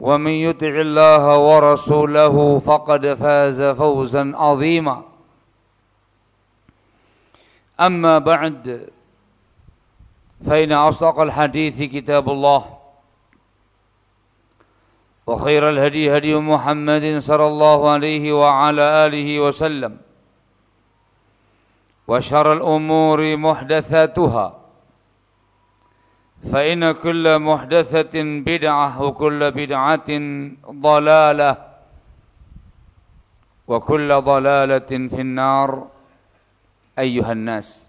ومن يطع الله ورسوله فقد فاز فوزا عظيما. أما بعد فإن أصدق الحديث كتاب الله وخير الهدي هدي محمد صلى الله عليه وعلى آله وسلم وشر الأمور محدثاتها. فإن كل محدثة بدعة وكل بدعة ضلالة وكل ضلالة في النار أيها الناس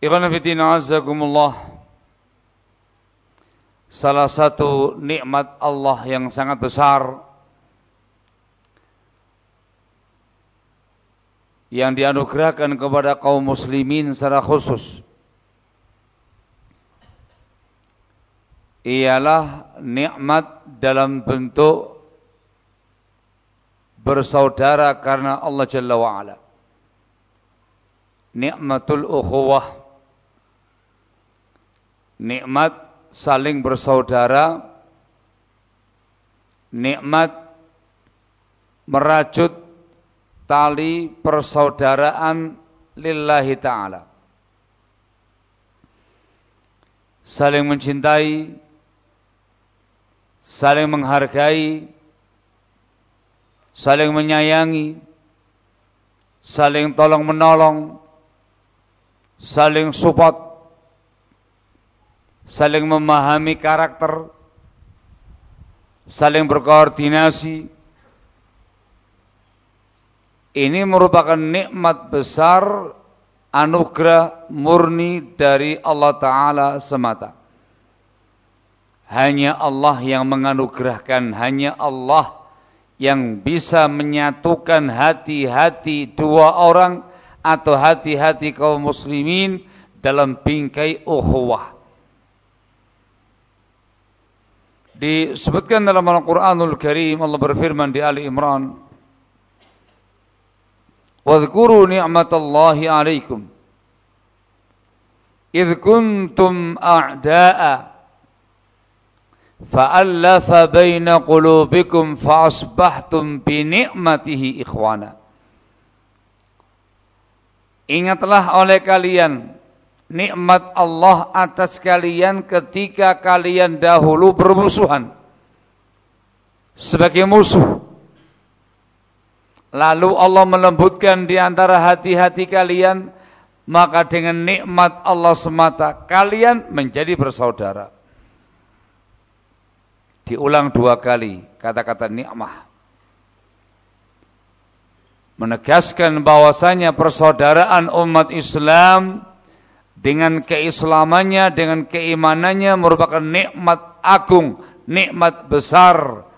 Ikhwan Fiddin Azakumullah Salah satu nikmat Allah yang sangat besar Yang dianugerahkan kepada kaum muslimin secara khusus ialah nikmat dalam bentuk bersaudara karena Allah Jalla wa Ala. Nikmatul ukhuwah. Nikmat saling bersaudara. Nikmat merajut tali persaudaraan lillahi ta'ala. Saling mencintai, saling menghargai, saling menyayangi, saling tolong menolong, saling support, saling memahami karakter, saling berkoordinasi. Ini merupakan nikmat besar anugerah murni dari Allah Ta'ala semata. Hanya Allah yang menganugerahkan, hanya Allah yang bisa menyatukan hati-hati dua orang atau hati-hati kaum muslimin dalam bingkai ukhuwah. Disebutkan dalam Al-Quranul Karim Allah berfirman di Ali Imran Wadhkuru ni'matallahi alaikum Idh kuntum a'da'a fa'allafa qulubikum fa'asbahtum bi Ingatlah oleh kalian nikmat Allah atas kalian ketika kalian dahulu bermusuhan. Sebagai musuh. Lalu Allah melembutkan di antara hati-hati kalian maka dengan nikmat Allah semata kalian menjadi bersaudara diulang dua kali kata-kata nikmah. menegaskan bahwasanya persaudaraan umat Islam dengan keislamannya, dengan keimanannya merupakan nikmat agung, nikmat besar,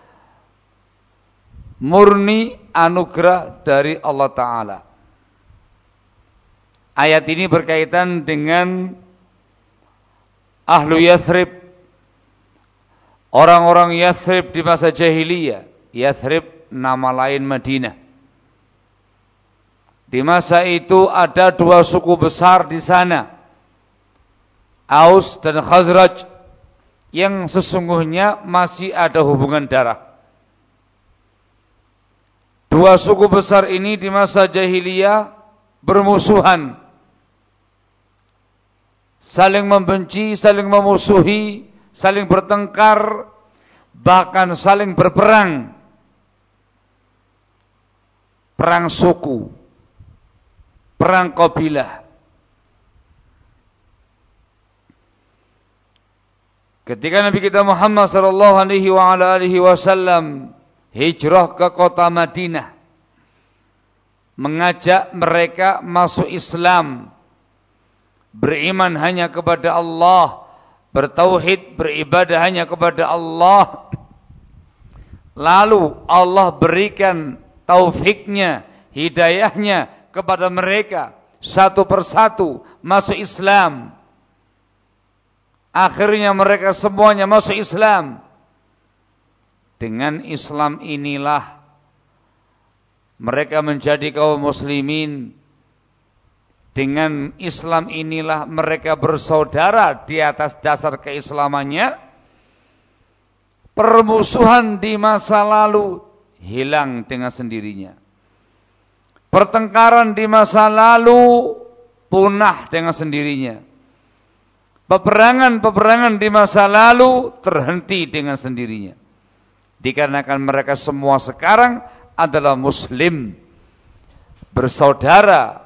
murni anugerah dari Allah Ta'ala. Ayat ini berkaitan dengan ahlu Yathrib, orang-orang Yathrib di masa jahiliyah. Yathrib nama lain Madinah. Di masa itu ada dua suku besar di sana. Aus dan Khazraj yang sesungguhnya masih ada hubungan darah. Dua suku besar ini di masa jahiliyah bermusuhan. Saling membenci, saling memusuhi, saling bertengkar, bahkan saling berperang. Perang suku perang kabilah. Ketika Nabi kita Muhammad sallallahu alaihi wasallam hijrah ke kota Madinah mengajak mereka masuk Islam beriman hanya kepada Allah bertauhid beribadah hanya kepada Allah lalu Allah berikan taufiknya hidayahnya kepada mereka satu persatu masuk Islam. Akhirnya mereka semuanya masuk Islam. Dengan Islam inilah mereka menjadi kaum muslimin. Dengan Islam inilah mereka bersaudara di atas dasar keislamannya. Permusuhan di masa lalu hilang dengan sendirinya. Pertengkaran di masa lalu punah dengan sendirinya. Peperangan-peperangan di masa lalu terhenti dengan sendirinya. Dikarenakan mereka semua sekarang adalah muslim. Bersaudara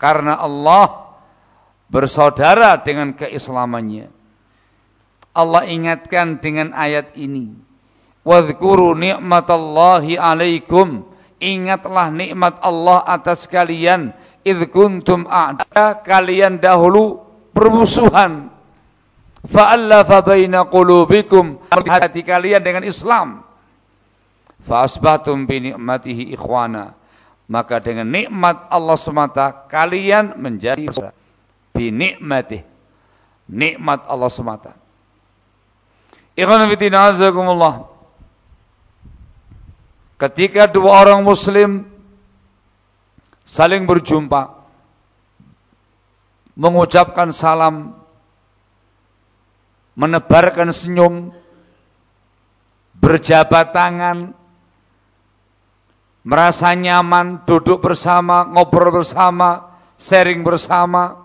karena Allah bersaudara dengan keislamannya. Allah ingatkan dengan ayat ini. Wadhkuru ni'matallahi alaikum Ingatlah nikmat Allah atas kalian. Idh kuntum a'da kalian dahulu bermusuhan. Fa'allafa baina qulubikum hati kalian dengan Islam. Fa'asbatum bi ni'matihi ikhwana. Maka dengan nikmat Allah semata kalian menjadi bi ni'matih. Nikmat Allah semata. Ikhwan fillah azakumullah. Ketika dua orang muslim saling berjumpa mengucapkan salam menebarkan senyum berjabat tangan merasa nyaman duduk bersama ngobrol bersama sharing bersama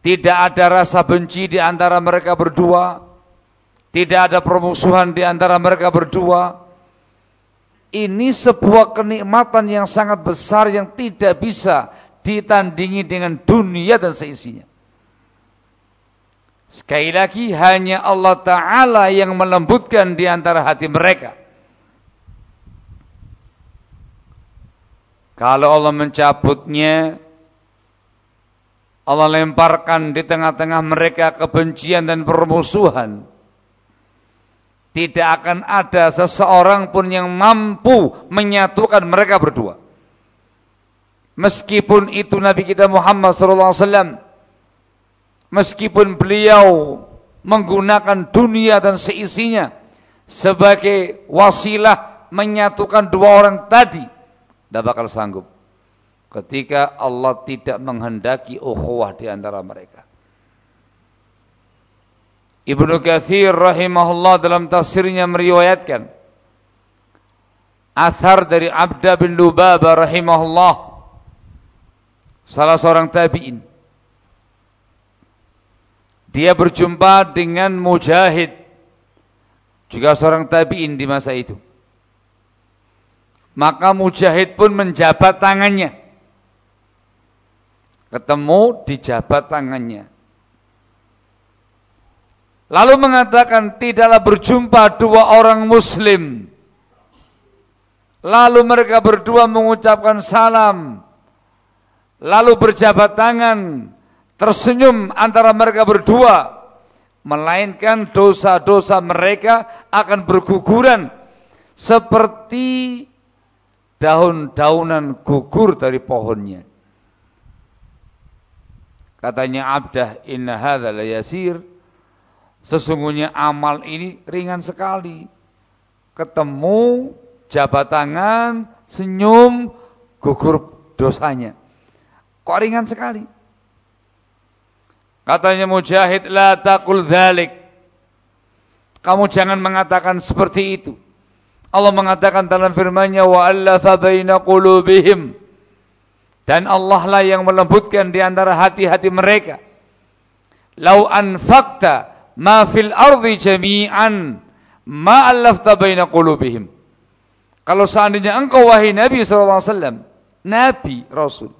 tidak ada rasa benci di antara mereka berdua tidak ada permusuhan di antara mereka berdua ini sebuah kenikmatan yang sangat besar yang tidak bisa ditandingi dengan dunia dan seisinya. Sekali lagi hanya Allah Ta'ala yang melembutkan di antara hati mereka. Kalau Allah mencabutnya, Allah lemparkan di tengah-tengah mereka kebencian dan permusuhan tidak akan ada seseorang pun yang mampu menyatukan mereka berdua. Meskipun itu Nabi kita Muhammad SAW, meskipun beliau menggunakan dunia dan seisinya sebagai wasilah menyatukan dua orang tadi, tidak bakal sanggup. Ketika Allah tidak menghendaki ukhuwah di antara mereka. Ibnu Katsir rahimahullah dalam tafsirnya meriwayatkan asar dari Abda bin Lubabah rahimahullah salah seorang tabi'in dia berjumpa dengan Mujahid juga seorang tabi'in di masa itu maka Mujahid pun menjabat tangannya ketemu dijabat tangannya Lalu mengatakan tidaklah berjumpa dua orang muslim. Lalu mereka berdua mengucapkan salam. Lalu berjabat tangan. Tersenyum antara mereka berdua. Melainkan dosa-dosa mereka akan berguguran. Seperti daun-daunan gugur dari pohonnya. Katanya Abdah, inna hadha la yasir. Sesungguhnya amal ini ringan sekali. Ketemu jabat tangan, senyum, gugur dosanya. Kok ringan sekali? Katanya Mujahid, la taqul dhalik. Kamu jangan mengatakan seperti itu. Allah mengatakan dalam firman-Nya wa allafa baina qulubihim. Dan Allah lah yang melembutkan di antara hati-hati mereka. Lau anfaqta ma fil ardi jami'an ma allafta baina qulubihim. Kalau seandainya engkau wahai Nabi SAW, Nabi Rasul,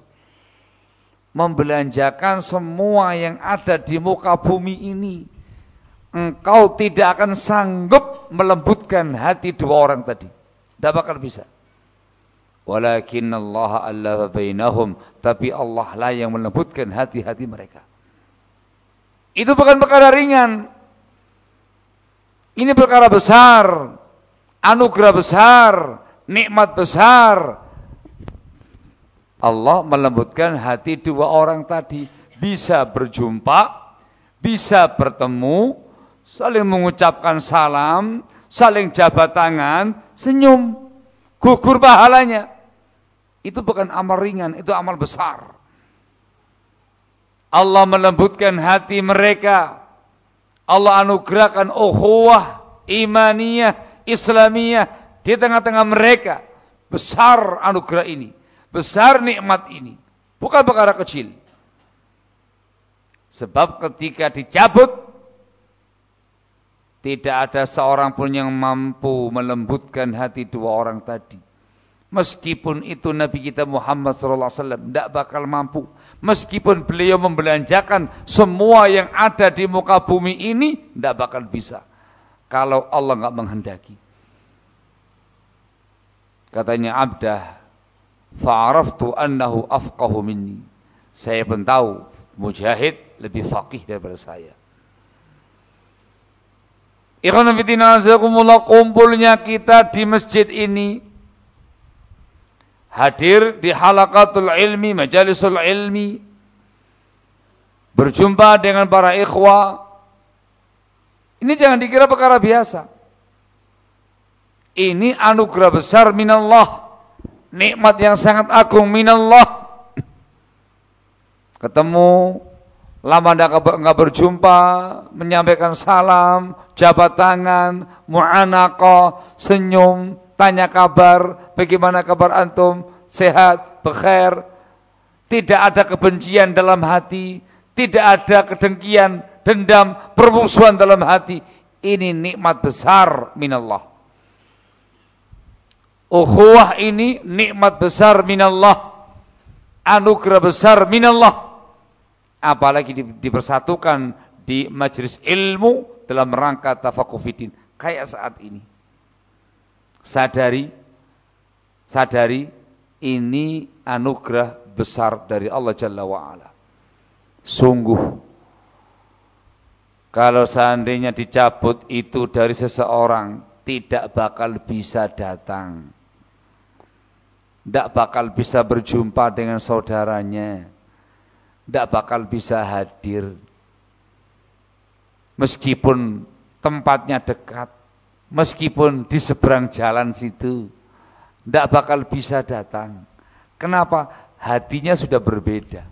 membelanjakan semua yang ada di muka bumi ini, engkau tidak akan sanggup melembutkan hati dua orang tadi. Tidak bakal bisa. Walakin Allah Allah bainahum, tapi Allah lah yang melembutkan hati-hati mereka. Itu bukan perkara ringan. Ini perkara besar anugerah besar, nikmat besar. Allah melembutkan hati dua orang tadi bisa berjumpa, bisa bertemu, saling mengucapkan salam, saling jabat tangan, senyum, gugur pahalanya. Itu bukan amal ringan, itu amal besar. Allah melembutkan hati mereka. Allah anugerahkan ukhuwah imaniyah Islamiyah di tengah-tengah mereka. Besar anugerah ini. Besar nikmat ini. Bukan perkara kecil. Sebab ketika dicabut, tidak ada seorang pun yang mampu melembutkan hati dua orang tadi. Meskipun itu Nabi kita Muhammad SAW tidak bakal mampu. Meskipun beliau membelanjakan semua yang ada di muka bumi ini, tidak bakal bisa kalau Allah nggak menghendaki. Katanya Abdah, fa'araftu annahu afqahu minni. Saya pun tahu Mujahid lebih faqih daripada saya. Ikhwan fillah kumpulnya kita di masjid ini hadir di halaqatul ilmi, majalisul ilmi berjumpa dengan para ikhwah ini jangan dikira perkara biasa. Ini anugerah besar minallah. Nikmat yang sangat agung minallah. Ketemu, lama enggak berjumpa, menyampaikan salam, jabat tangan, mu'anaqah, senyum, tanya kabar, bagaimana kabar antum, sehat, bekhair. Tidak ada kebencian dalam hati, tidak ada kedengkian, dendam, permusuhan dalam hati. Ini nikmat besar minallah. Ukhuwah ini nikmat besar minallah. Anugerah besar minallah. Apalagi dipersatukan di majlis ilmu dalam rangka tafakufidin. Kayak saat ini. Sadari, sadari ini anugerah besar dari Allah Jalla wa'ala. Sungguh kalau seandainya dicabut itu dari seseorang, tidak bakal bisa datang. Tidak bakal bisa berjumpa dengan saudaranya. Tidak bakal bisa hadir. Meskipun tempatnya dekat. Meskipun di seberang jalan situ. Tidak bakal bisa datang. Kenapa? Hatinya sudah berbeda.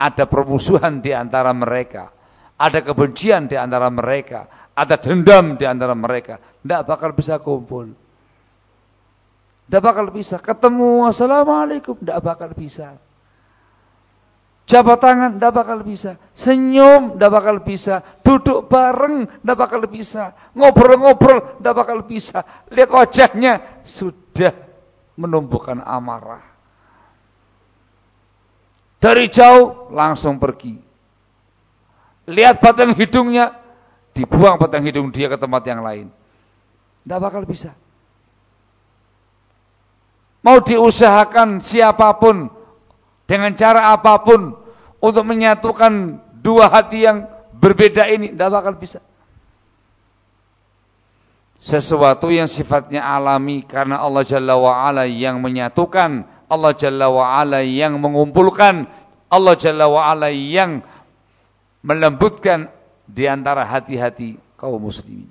Ada permusuhan di antara mereka ada kebencian di antara mereka, ada dendam di antara mereka, tidak bakal bisa kumpul. Tidak bakal bisa ketemu, assalamualaikum, tidak bakal bisa. Jabat tangan, tidak bakal bisa. Senyum, tidak bakal bisa. Duduk bareng, tidak bakal bisa. Ngobrol-ngobrol, tidak bakal bisa. Lihat wajahnya, sudah menumbuhkan amarah. Dari jauh, langsung pergi lihat batang hidungnya, dibuang batang hidung dia ke tempat yang lain. Tidak bakal bisa. Mau diusahakan siapa pun dengan cara apa pun untuk menyatukan dua hati yang berbeda ini tidak bakal bisa. Sesuatu yang sifatnya alami karena Allah Jalla wa'ala yang menyatukan, Allah Jalla wa'ala yang mengumpulkan, Allah Jalla wa'ala yang melembutkan di antara hati-hati kaum muslimin.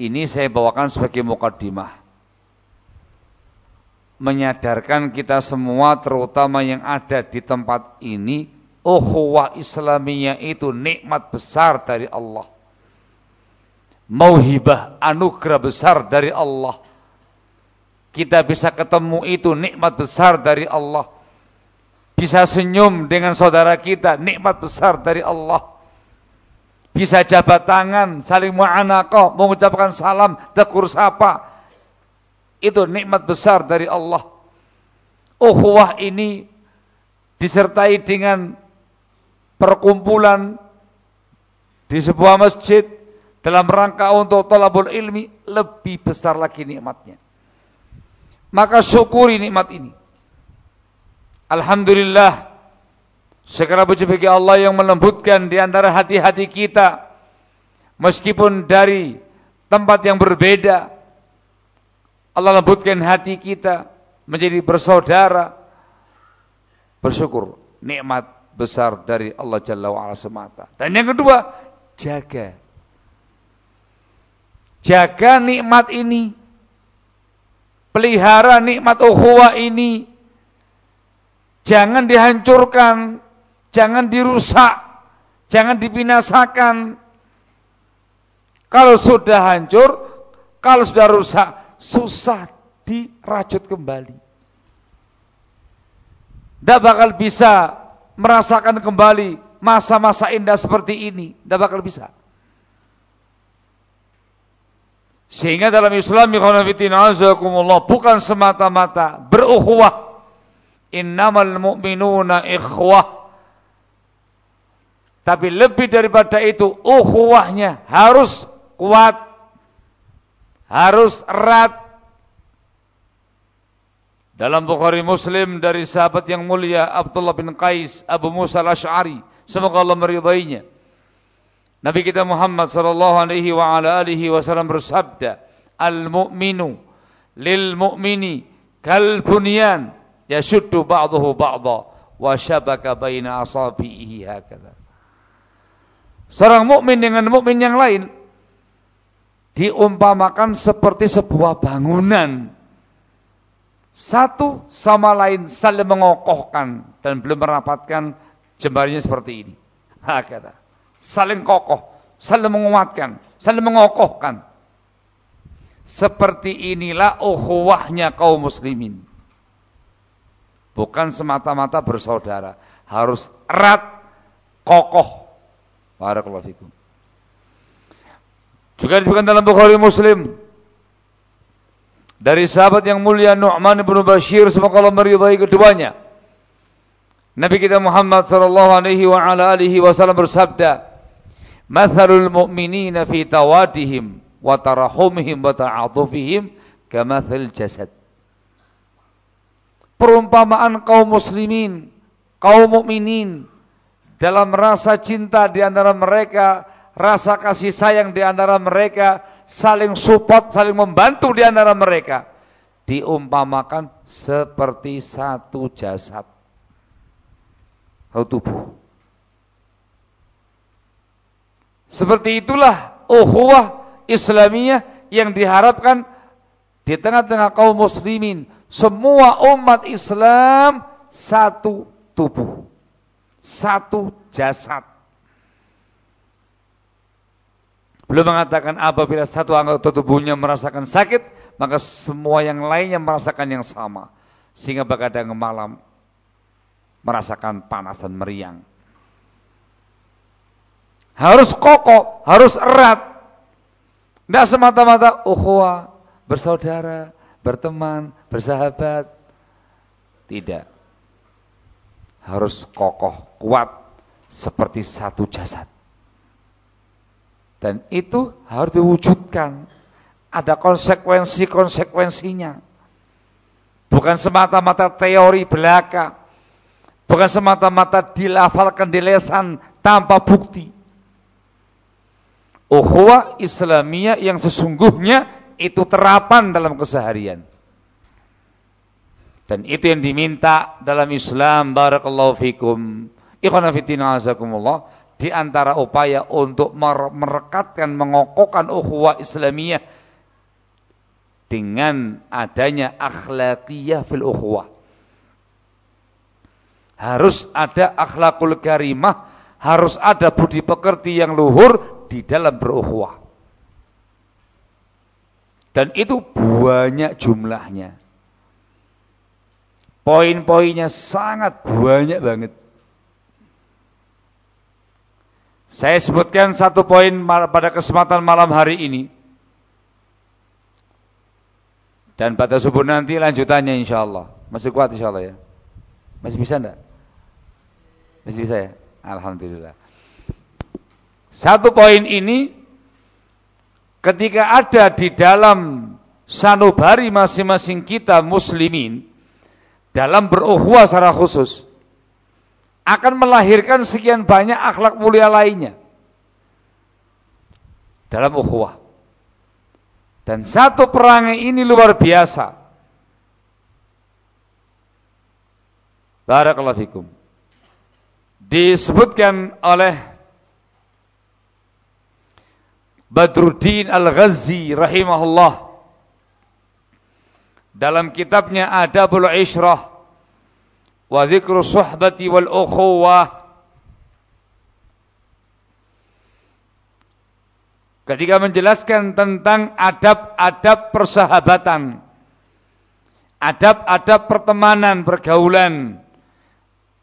Ini saya bawakan sebagai mukaddimah. Menyadarkan kita semua terutama yang ada di tempat ini. Ukhuwah Islamiyah itu nikmat besar dari Allah. Mauhibah anugerah besar dari Allah. Kita bisa ketemu itu nikmat besar dari Allah. Bisa senyum dengan saudara kita nikmat besar dari Allah bisa jabat tangan, saling mu'anaqah, mengucapkan salam, tegur sapa. Itu nikmat besar dari Allah. Ukhuwah ini disertai dengan perkumpulan di sebuah masjid dalam rangka untuk talabul ilmi lebih besar lagi nikmatnya. Maka syukuri nikmat ini. Alhamdulillah Segala puji bagi Allah yang melembutkan di antara hati-hati kita. Meskipun dari tempat yang berbeda. Allah lembutkan hati kita menjadi bersaudara. Bersyukur nikmat besar dari Allah Jalla wa'ala semata. Dan yang kedua, jaga. Jaga nikmat ini. Pelihara nikmat ukhuwah ini. Jangan dihancurkan Jangan dirusak, jangan dibinasakan. Kalau sudah hancur, kalau sudah rusak, susah dirajut kembali. Tidak bakal bisa merasakan kembali masa-masa indah seperti ini. Tidak bakal bisa. Sehingga dalam Islam bukan semata-mata berukhuwah. Innamal mu'minuna ikhwah. Tapi lebih daripada itu, ukhuwahnya harus kuat, harus erat. Dalam Bukhari Muslim dari sahabat yang mulia Abdullah bin Qais Abu Musa al-Ash'ari, semoga Allah meridainya. Nabi kita Muhammad sallallahu alaihi wa ala alihi wasallam bersabda, "Al-mu'minu lil mu'mini kal bunyan yashuddu ba'dahu ba'dha wa shabaka baina asabihi hakadha." Seorang mukmin dengan mukmin yang lain diumpamakan seperti sebuah bangunan. Satu sama lain saling mengokohkan dan belum merapatkan jembarannya seperti ini. Hakata. Saling kokoh, saling menguatkan, saling mengokohkan. Seperti inilah ukhuwahnya kaum muslimin. Bukan semata-mata bersaudara, harus erat, kokoh Barakallahu fikum. Juga disebutkan dalam Bukhari Muslim dari sahabat yang mulia Nu'man bin Bashir semoga Allah meridai keduanya. Nabi kita Muhammad sallallahu alaihi wa ala alihi wasallam bersabda, "Mathalul mu'minina fi tawadihim wa tarahumihim wa ta'atufihim kamathal jasad." Perumpamaan kaum muslimin, kaum mukminin dalam rasa cinta di antara mereka, rasa kasih sayang di antara mereka, saling support, saling membantu di antara mereka. Diumpamakan seperti satu jasad. Satu tubuh. Seperti itulah ukhuwah Islamiyah yang diharapkan di tengah-tengah kaum muslimin. Semua umat Islam satu tubuh satu jasad. Belum mengatakan apabila satu anggota tubuhnya merasakan sakit, maka semua yang lainnya merasakan yang sama. Sehingga begadang malam merasakan panas dan meriang. Harus kokoh, harus erat. Tidak semata-mata ukhuwah, bersaudara, berteman, bersahabat. Tidak harus kokoh, kuat seperti satu jasad. Dan itu harus diwujudkan. ada konsekuensi-konsekuensinya. Bukan semata-mata teori belaka. Bukan semata-mata dilafalkan di lesan tanpa bukti. Ukhuwah Islamiyah yang sesungguhnya itu terapan dalam keseharian. Dan itu yang diminta dalam Islam barakallahu fikum. Ikhwan fillah azakumullah di antara upaya untuk merekatkan mengokohkan ukhuwah Islamiyah dengan adanya akhlakiyah fil ukhuwah. Harus ada akhlakul karimah, harus ada budi pekerti yang luhur di dalam berukhuwah. Dan itu banyak jumlahnya. Poin-poinnya sangat banyak banget. Saya sebutkan satu poin pada kesempatan malam hari ini. Dan pada subuh nanti lanjutannya insya Allah. Masih kuat insya Allah ya. Masih bisa enggak? Masih bisa ya? Alhamdulillah. Satu poin ini ketika ada di dalam sanubari masing-masing kita muslimin dalam beruhuah secara khusus akan melahirkan sekian banyak akhlak mulia lainnya dalam ukhuwah. Dan satu perangai ini luar biasa. Barakallahu fikum. Disebutkan oleh Badruddin Al-Ghazi rahimahullah dalam kitabnya Adabul Ishrah wa dzikru suhbati wal ukhuwah ketika menjelaskan tentang adab-adab persahabatan, adab-adab pertemanan, pergaulan,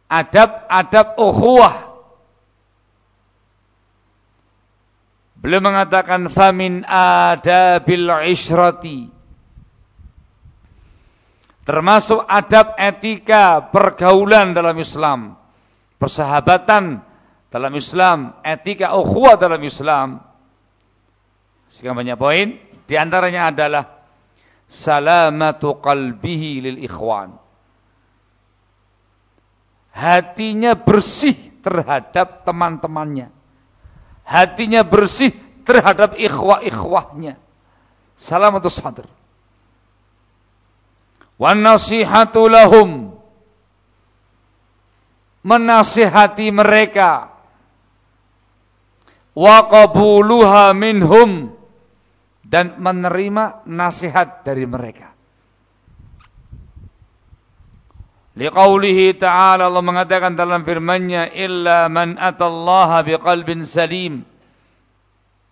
adab-adab ukhuwah. Beliau mengatakan famin adabil ishrati. Termasuk adab etika pergaulan dalam Islam. Persahabatan dalam Islam. Etika ukhuwah dalam Islam sekian banyak poin. Di antaranya adalah salamatu qalbihi lil ikhwan. Hatinya bersih terhadap teman-temannya. Hatinya bersih terhadap ikhwah-ikhwahnya. Salamatu sadr. Wan nasihatu lahum. Menasihati mereka. Wa qabuluha minhum dan menerima nasihat dari mereka. Liqaulihi ta'ala Allah mengatakan dalam firman-Nya illa man atallaha biqalbin salim.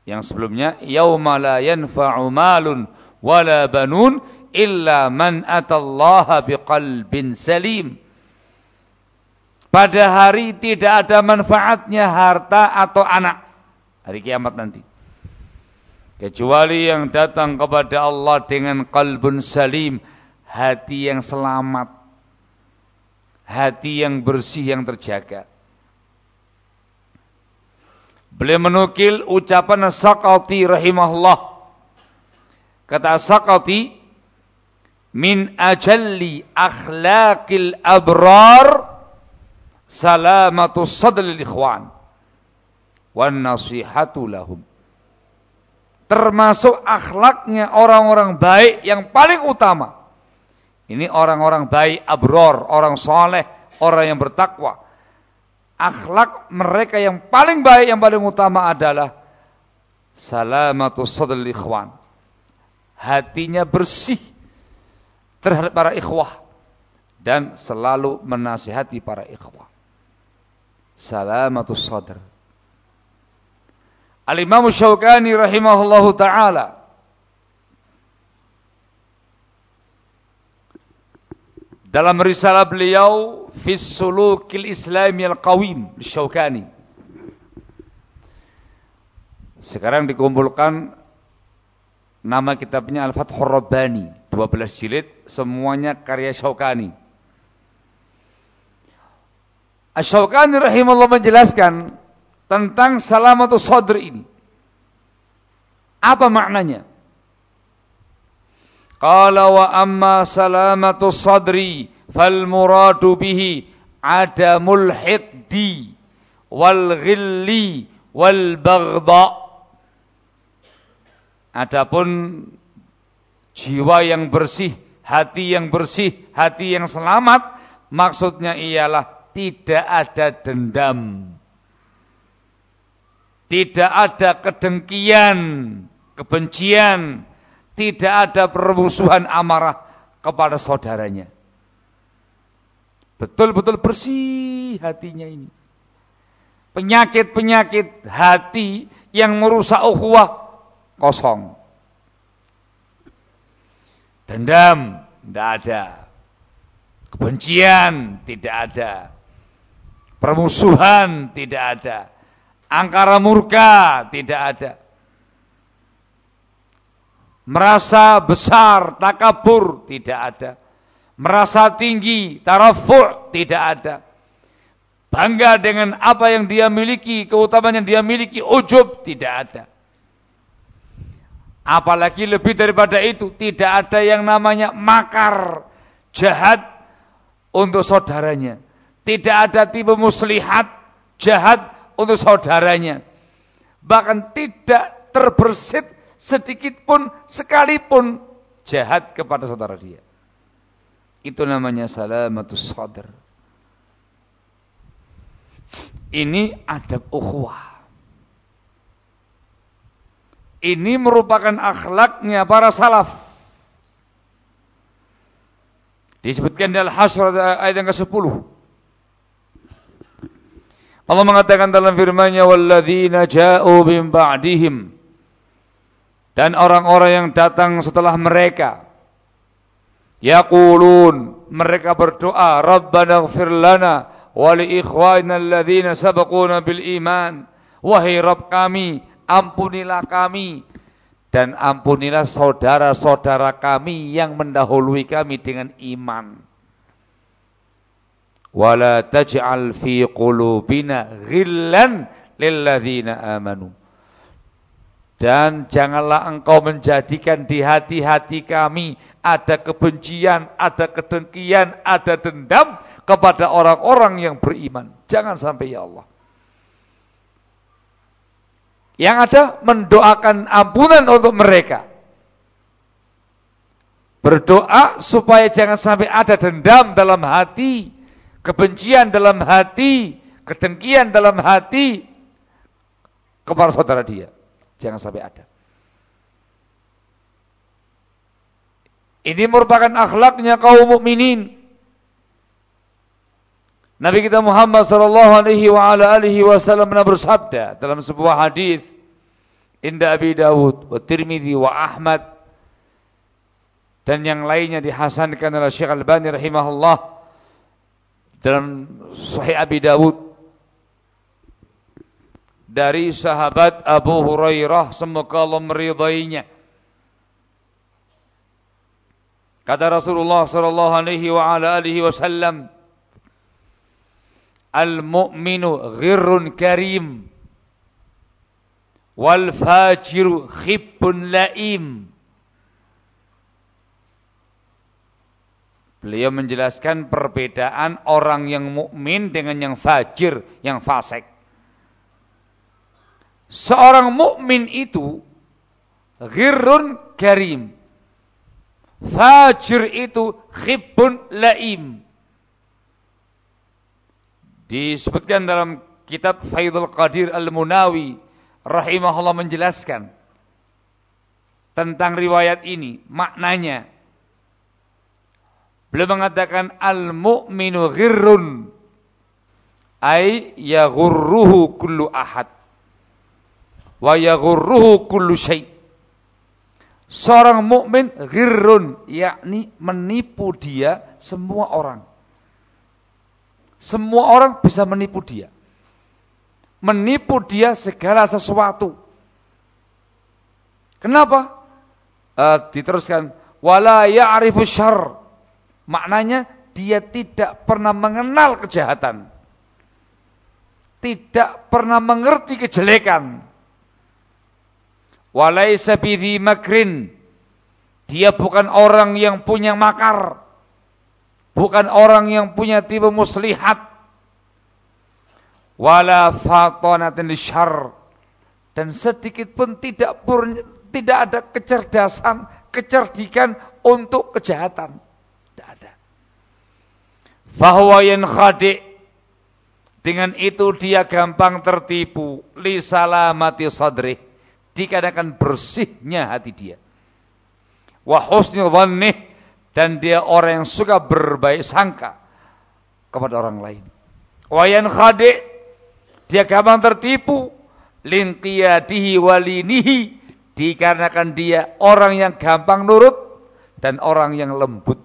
Yang sebelumnya yauma la yanfa'u malun wala banun illa man atallaha biqalbin salim. Pada hari tidak ada manfaatnya harta atau anak. Hari kiamat nanti kecuali yang datang kepada Allah dengan kalbun salim, hati yang selamat, hati yang bersih yang terjaga. Beliau menukil ucapan Saqati rahimahullah. Kata Saqati, min ajalli akhlaqil abrar salamatu sadril ikhwan wan nasihatu lahum termasuk akhlaknya orang-orang baik yang paling utama. Ini orang-orang baik, abror, orang soleh, orang yang bertakwa. Akhlak mereka yang paling baik, yang paling utama adalah salamatu sadril ikhwan. Hatinya bersih terhadap para ikhwah dan selalu menasihati para ikhwah. Salamatu sadr. Al-Imam Syaukani rahimahullahu taala dalam risalah beliau Fis Sulukil Islami Al-Qawim Syaukani sekarang dikumpulkan nama kitabnya Al-Fathur Rabbani 12 jilid semuanya karya Syaukani Asy-Syaukani rahimahullah menjelaskan tentang salamatus sadr ini. Apa maknanya? Qala wa amma salamatu sadri fal muradu bihi adamul hiqdi wal ghilli wal baghdha. Adapun jiwa yang bersih, hati yang bersih, hati yang selamat, maksudnya ialah tidak ada dendam. Tidak ada kedengkian, kebencian, tidak ada permusuhan amarah kepada saudaranya. Betul-betul bersih hatinya ini. Penyakit-penyakit hati yang merusak ukhuwah kosong. Dendam tidak ada. Kebencian tidak ada. Permusuhan tidak ada. Angkara murka tidak ada merasa besar, takabur, tidak ada. Merasa tinggi, tarafu' tidak ada. Bangga dengan apa yang dia miliki, keutamaan yang dia miliki, ujub, tidak ada. Apalagi lebih daripada itu, tidak ada yang namanya makar, jahat untuk saudaranya. Tidak ada tipe muslihat, jahat untuk saudaranya. Bahkan tidak terbersit sedikit pun sekalipun jahat kepada saudara dia. Itu namanya salamatus sadr. Ini adab ukhuwah. Ini merupakan akhlaknya para salaf. Disebutkan dalam Hasr ayat yang ke-10. Allah mengatakan dalam firman-Nya walladzina ja'u min ba'dihim dan orang-orang yang datang setelah mereka yaqulun mereka berdoa rabbana ighfir lana wa li ikhwanina alladhina sabaquna bil iman wahai rabb kami ampunilah kami dan ampunilah saudara-saudara kami yang mendahului kami dengan iman wala taj'al fi qulubina ghillan lilladzina amanu dan janganlah engkau menjadikan di hati-hati kami ada kebencian, ada kedengkian, ada dendam kepada orang-orang yang beriman. Jangan sampai ya Allah. Yang ada mendoakan ampunan untuk mereka. Berdoa supaya jangan sampai ada dendam dalam hati, kebencian dalam hati, kedengkian dalam hati kepada saudara dia. Jangan sampai ada. Ini merupakan akhlaknya kaum mukminin. Nabi kita Muhammad sallallahu alaihi wa ala alihi wasallam pernah bersabda dalam sebuah hadis inda Abi Dawud wa Tirmidzi wa Ahmad dan yang lainnya dihasankan oleh Syekh Al-Albani rahimahullah dalam Sahih Abi Dawud dari sahabat Abu Hurairah semoga Allah meridainya. Kata Rasulullah sallallahu alaihi wa ala alihi wasallam, "Al-mu'minu ghirrun karim wal fajiru khibbun laim." Beliau menjelaskan perbedaan orang yang mukmin dengan yang fajir, yang fasik. Seorang mukmin itu ghirrun karim. Fajir itu khibbun laim. Disebutkan dalam kitab Faidul Qadir Al-Munawi rahimahullah menjelaskan tentang riwayat ini, maknanya. Beliau mengatakan al-mu'minu ghirrun ay yaghurruhu kullu ahad wa yaghurruhu kullu syai. Seorang mukmin ghirrun, yakni menipu dia semua orang. Semua orang bisa menipu dia. Menipu dia segala sesuatu. Kenapa? Uh, diteruskan wala ya'rifu syarr. Maknanya dia tidak pernah mengenal kejahatan. Tidak pernah mengerti kejelekan walaisa bidhi makrin Dia bukan orang yang punya makar. Bukan orang yang punya tipe muslihat. Wala fatanatin syarr. Dan sedikit pun tidak pun, tidak ada kecerdasan, kecerdikan untuk kejahatan. Tidak ada. Fahuwa khadi' Dengan itu dia gampang tertipu. Li salamati sadri. Dikarenakan bersihnya hati dia. Wa dhannih. Dan dia orang yang suka berbaik sangka kepada orang lain. Wayan khadi. Dia gampang tertipu. Linqiyadihi walinihi. Dikarenakan dia orang yang gampang nurut. Dan orang yang lembut.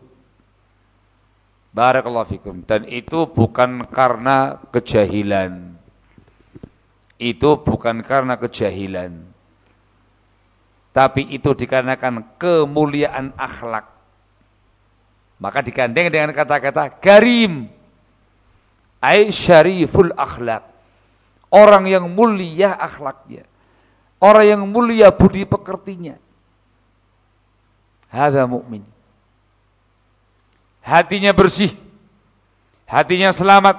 Barakallahu fikum. Dan itu bukan karena kejahilan. Itu bukan karena kejahilan. Tapi itu dikarenakan kemuliaan akhlak. Maka digandeng dengan kata-kata garim. Ay syariful akhlak. Orang yang mulia akhlaknya. Orang yang mulia budi pekertinya. Hada mukmin hatinya bersih, hatinya selamat,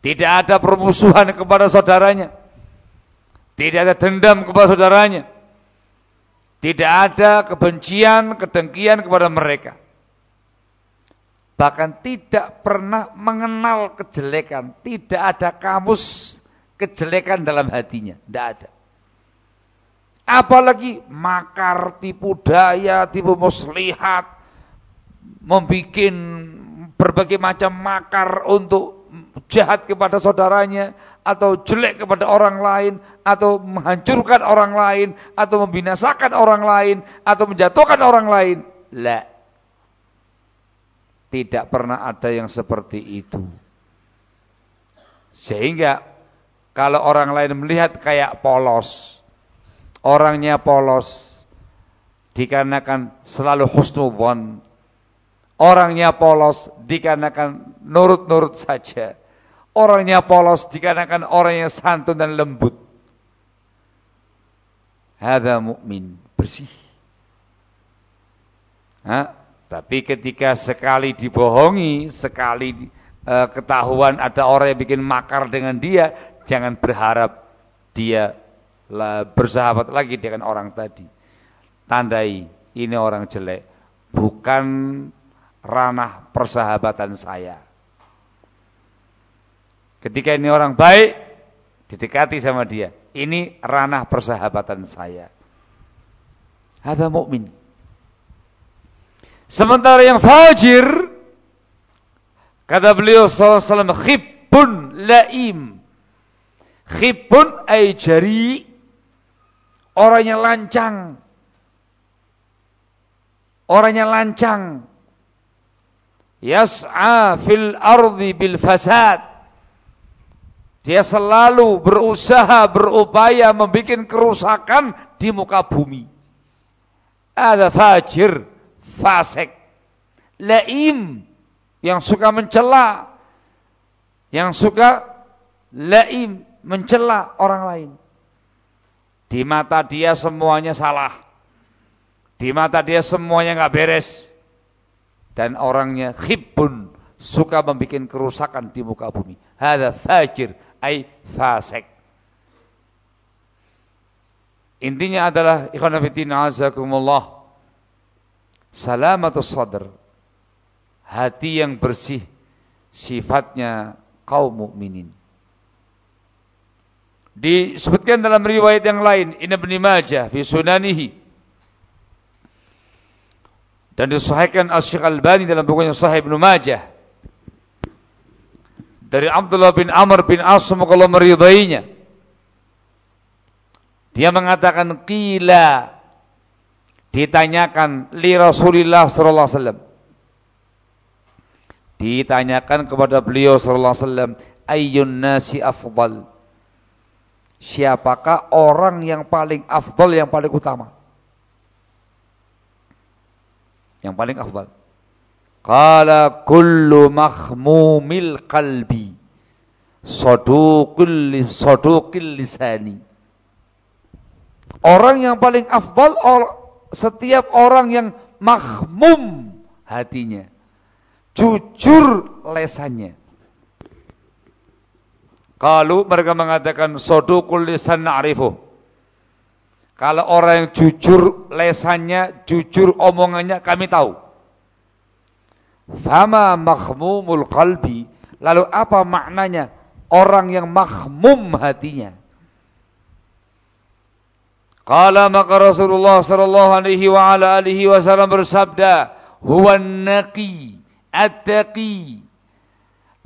tidak ada permusuhan kepada saudaranya, tidak ada dendam kepada saudaranya, tidak ada kebencian, kedengkian kepada mereka. Bahkan tidak pernah mengenal kejelekan, tidak ada kamus kejelekan dalam hatinya, tidak ada. Apalagi makar, tipu daya, tipu muslihat, membuat berbagai macam makar untuk jahat kepada saudaranya atau jelek kepada orang lain atau menghancurkan orang lain atau membinasakan orang lain atau menjatuhkan orang lain. La. Tidak pernah ada yang seperti itu. Sehingga kalau orang lain melihat kayak polos, orangnya polos dikarenakan selalu husnudzon, Orangnya polos dikarenakan nurut-nurut saja. Orangnya polos dikarenakan orang yang santun dan lembut. Hada mukmin bersih. Hah? Tapi ketika sekali dibohongi, sekali uh, ketahuan ada orang yang bikin makar dengan dia, jangan berharap dia lah, bersahabat lagi dengan orang tadi. Tandai ini orang jelek, bukan ranah persahabatan saya. Ketika ini orang baik, didekati sama dia. Ini ranah persahabatan saya. Ada mukmin. Sementara yang fajir, kata beliau SAW, khibbun laim. Khibbun ay jari, orangnya lancang. Orangnya lancang yas'a fil ardi bil fasad dia selalu berusaha berupaya membuat kerusakan di muka bumi. Ada fajir fasik laim yang suka mencela yang suka laim mencela orang lain. Di mata dia semuanya salah. Di mata dia semuanya nggak beres. Dan orangnya khibbun suka membuat kerusakan di muka bumi. Hada fajir ay fasik. Intinya adalah ikhwan fillah azakumullah salamatus sadr hati yang bersih sifatnya kaum mukminin. Disebutkan dalam riwayat yang lain, Ibnu Majah fi sunanihi dan disahihkan Asy-Syaikh Al-Albani dalam bukunya Sahih Ibnu Majah dari Abdullah bin Amr bin As semoga meridainya dia mengatakan qila. Ditanyakan li Rasulillah sallallahu alaihi wasallam. Ditanyakan kepada beliau sallallahu alaihi wasallam ayyun nasi afdal? Siapakah orang yang paling afdal yang paling utama? Yang paling afdal. Qala kullu mahmumil qalbi saduqul saduqil lisani. Orang yang paling afdal setiap orang yang mahmum hatinya. Jujur lesannya. Kalau mereka mengatakan sodukul lisan na'rifuh. Kalau orang yang jujur lesannya, jujur omongannya kami tahu. Fama mahmumul qalbi. Lalu apa maknanya? Orang yang mahmum hatinya. Qala maka Rasulullah sallallahu alaihi wa ala alihi wasallam bersabda, "Huwa naqi, at-taqi,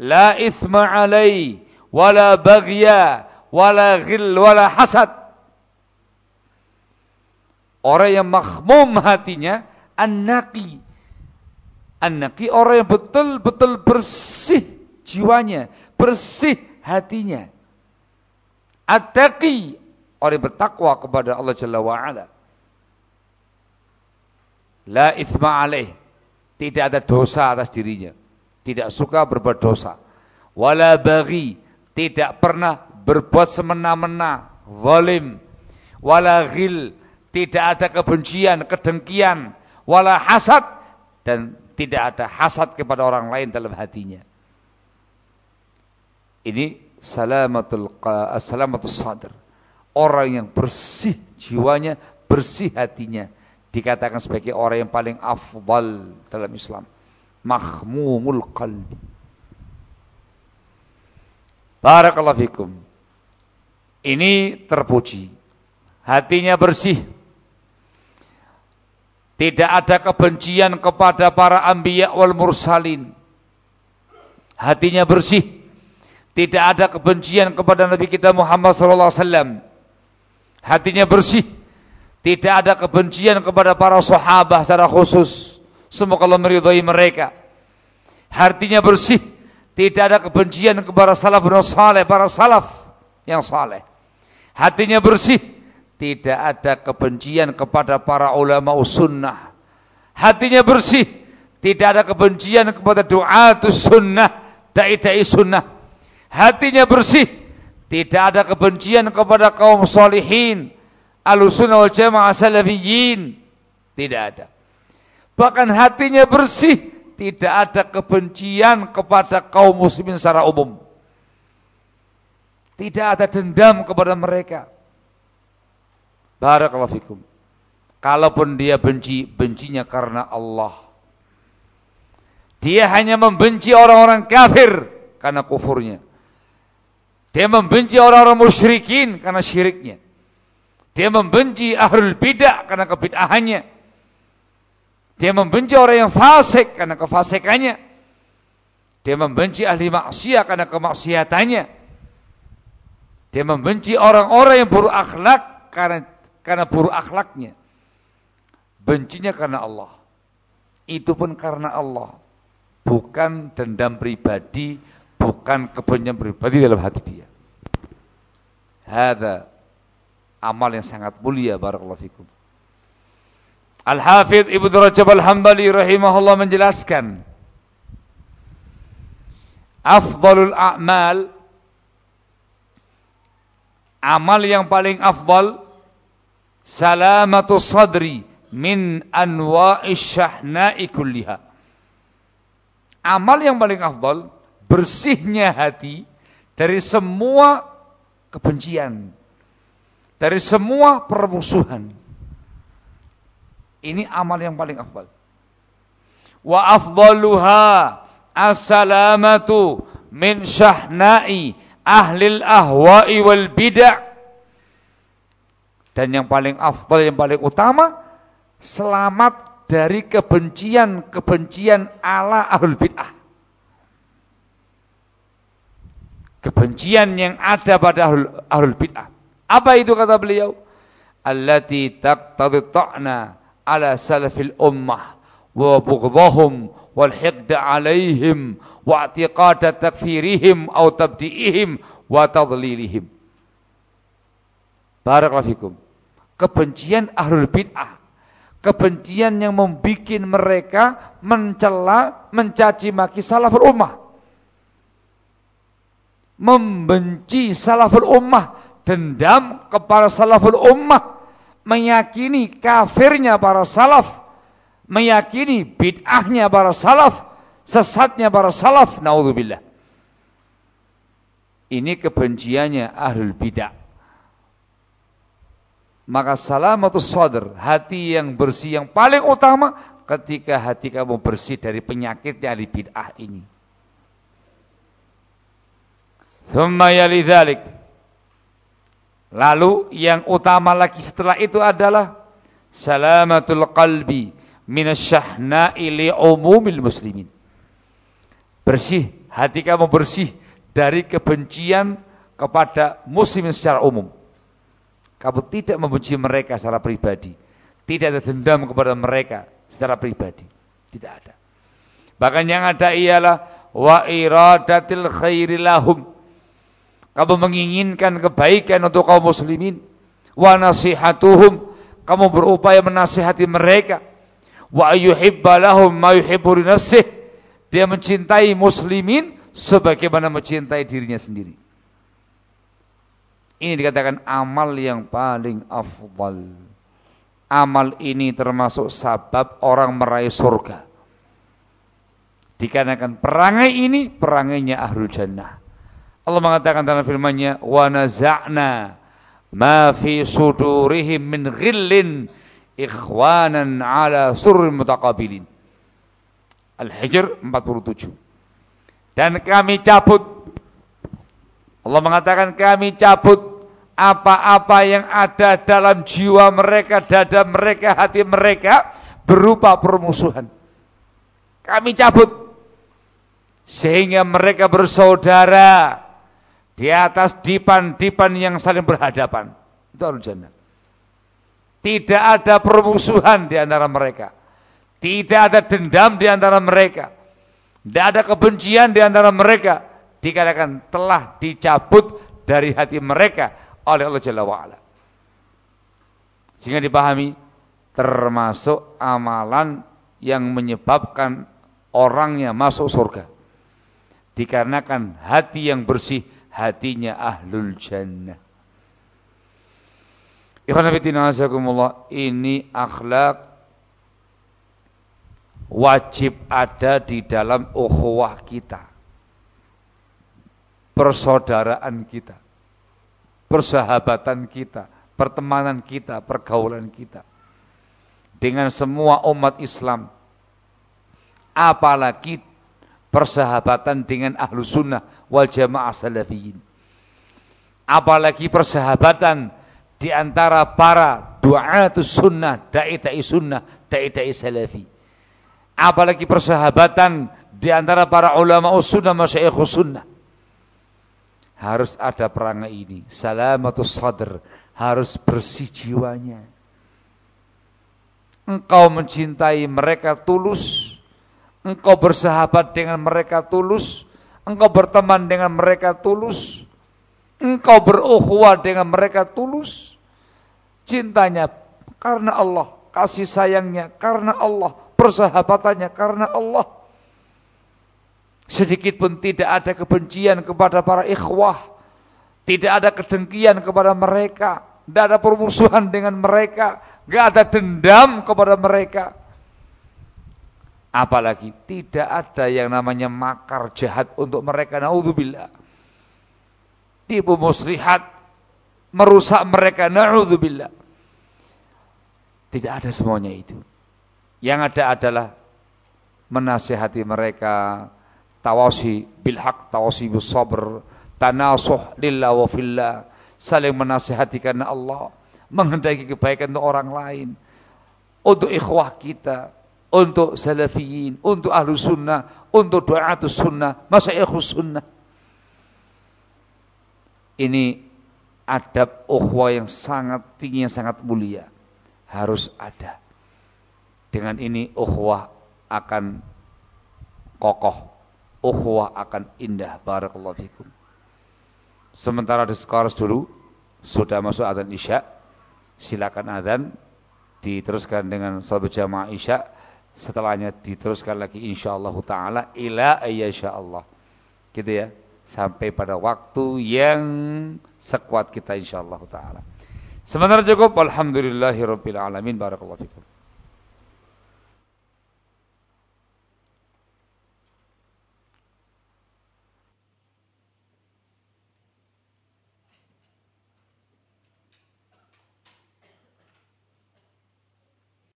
la ithma alai, wala baghya, wala ghil, wala hasad." Orang yang mahmum hatinya, an-naqi. An-naqi orang yang betul-betul bersih jiwanya, bersih hatinya. At-taqi orang yang bertakwa kepada Allah Jalla wa'ala. La ithma alaih. Tidak ada dosa atas dirinya. Tidak suka berbuat dosa. Wala bagi. Tidak pernah berbuat semena-mena. Zalim. Wala ghil. Tidak ada kebencian, kedengkian. Wala hasad. Dan tidak ada hasad kepada orang lain dalam hatinya. Ini salamatul, salamatul sadr orang yang bersih jiwanya, bersih hatinya dikatakan sebagai orang yang paling afdal dalam Islam. Mahmumul qalbi. Barakallahu fikum. Ini terpuji. Hatinya bersih. Tidak ada kebencian kepada para anbiya wal mursalin. Hatinya bersih. Tidak ada kebencian kepada Nabi kita Muhammad wasallam hatinya bersih, tidak ada kebencian kepada para sahabat secara khusus. Semoga Allah meridhai mereka. Hatinya bersih, tidak ada kebencian kepada salafun saleh, para salaf yang saleh. Hatinya bersih, tidak ada kebencian kepada para ulama sunnah. Hatinya bersih, tidak ada kebencian kepada doa sunnah, dai-dai sunnah. Hatinya bersih, tidak ada kebencian kepada kaum solihin. Alusunah wal jamaah salafiyin. Tidak ada. Bahkan hatinya bersih. Tidak ada kebencian kepada kaum muslimin secara umum. Tidak ada dendam kepada mereka. Barakallahu fikum. Kalaupun dia benci, bencinya karena Allah. Dia hanya membenci orang-orang kafir karena kufurnya. Dia membenci orang-orang musyrikin karena syiriknya. Dia membenci ahlul bidah karena kebid'ahannya. Dia membenci orang yang fasik karena kefasikannya. Dia membenci ahli maksiat karena kemaksiatannya. Dia membenci orang-orang yang buruk akhlak karena karena buruk akhlaknya. Bencinya karena Allah. Itu pun karena Allah. Bukan dendam pribadi, bukan kebencian pribadi dalam hati dia. Hada amal yang sangat mulia barakallahu fikum. Al-Hafidh Ibnu Rajab Al-Hambali rahimahullah menjelaskan afdalul a'mal amal yang paling afdal salamatu sadri min anwa'i syahna'i kulliha amal yang paling afdal bersihnya hati dari semua kebencian, dari semua permusuhan. Ini amal yang paling afdal. Wa afdaluha assalamatu min syahna'i ahlil ahwa'i wal bid'ah. Dan yang paling afdal, yang paling utama, selamat dari kebencian-kebencian ala ahlul bid'ah. kebencian yang ada pada ahlul, ahlul bid'ah. Apa itu kata beliau? Allati taqtadi ta'na ala salafil ummah wa bughdhahum wal hiqd alaihim wa i'tiqad takfirihim atau tabdi'ihim wa tadlilihim. Barakallahu fikum. Kebencian ahlul bid'ah. Kebencian yang membuat mereka mencela, mencaci maki salaful ummah. Membenci salaful ummah, dendam kepada salaful ummah, meyakini kafirnya para salaf, meyakini bid'ahnya para salaf, sesatnya para salaf, naudzubillah. Ini kebenciannya ahlul bid'ah. Maka salamatus sadr, hati yang bersih yang paling utama ketika hati kamu bersih dari penyakit dari bid'ah ini. Thumma yali. Lalu yang utama lagi setelah itu adalah salamatul qalbi minasyahna'i li umumil muslimin. Bersih, hati kamu bersih dari kebencian kepada muslimin secara umum. Kamu tidak membenci mereka secara pribadi. Tidak ada dendam kepada mereka secara pribadi. Tidak ada. Bahkan yang ada ialah wa iradatil khairi lahum kamu menginginkan kebaikan untuk kaum muslimin. Wa nasihatuhum. Kamu berupaya menasihati mereka. Wa ayyuhibba lahum ma yuhibbu. Dia mencintai muslimin sebagaimana mencintai dirinya sendiri. Ini dikatakan amal yang paling afdal. Amal ini termasuk sabab orang meraih surga. Dikarenakan perangai ini perangainya ahlul jannah. Allah mengatakan dalam firman-Nya, "Wa naza'na ma fi sudurihim min ghillin ikhwanan ala surrin mutaqabilin." Al-Hijr 47. Dan kami cabut Allah mengatakan kami cabut apa-apa yang ada dalam jiwa mereka, dada mereka, hati mereka berupa permusuhan. Kami cabut sehingga mereka bersaudara di atas dipan-dipan yang saling berhadapan. Itu al jannah. Tidak ada permusuhan di antara mereka. Tidak ada dendam di antara mereka. Tidak ada kebencian di antara mereka. Dikatakan telah dicabut dari hati mereka oleh Allah Jalla wa'ala. Sehingga dipahami termasuk amalan yang menyebabkan orangnya masuk surga. Dikarenakan hati yang bersih hatinya ahlul jannah. Ini akhlak wajib ada di dalam ukhuwah kita. Persaudaraan kita. Persahabatan kita. Pertemanan kita. Pergaulan kita. Dengan semua umat Islam. Apalagi persahabatan dengan ahlu sunnah wal jamaah salafiyin. Apalagi persahabatan di antara para du'atus sunnah, da'i-da'i sunnah, da'i-da'i salafi. Apalagi persahabatan di antara para ulama sunnah, masyaikhus sunnah. Harus ada perangai ini. Salamatus sadr. Harus bersih jiwanya. Engkau mencintai mereka tulus engkau bersahabat dengan mereka tulus, engkau berteman dengan mereka tulus, engkau berukhuwah dengan mereka tulus, cintanya karena Allah, kasih sayangnya karena Allah, persahabatannya karena Allah. Sedikit pun tidak ada kebencian kepada para ikhwah, tidak ada kedengkian kepada mereka, tidak ada permusuhan dengan mereka, tidak ada dendam kepada mereka. Apalagi tidak ada yang namanya makar jahat untuk mereka. Na'udzubillah. Tipu muslihat. Merusak mereka. Na'udzubillah. Tidak ada semuanya itu. Yang ada adalah menasihati mereka. Tawasi bilhaq, tawasi bisabr. Tanasuh lillah wa fillah. Saling menasihati karena Allah. Menghendaki kebaikan untuk orang lain. Untuk ikhwah kita untuk salafiyin, untuk ahlu sunnah, untuk doatus sunnah, masyayikhus sunnah. Ini adab ukhwah yang sangat tinggi, yang sangat mulia. Harus ada. Dengan ini ukhwah akan kokoh. Ukhwah akan indah. Barakallahu fikum. Sementara di sekolah dulu, sudah masuk azan isya. Silakan azan. Diteruskan dengan salat jamaah isya setelahnya diteruskan lagi insyaallah taala ila Allah gitu ya sampai pada waktu yang sekuat kita insyaallah taala Sebenarnya cukup. Alhamdulillahirabbil alamin. Barakallahu fikum.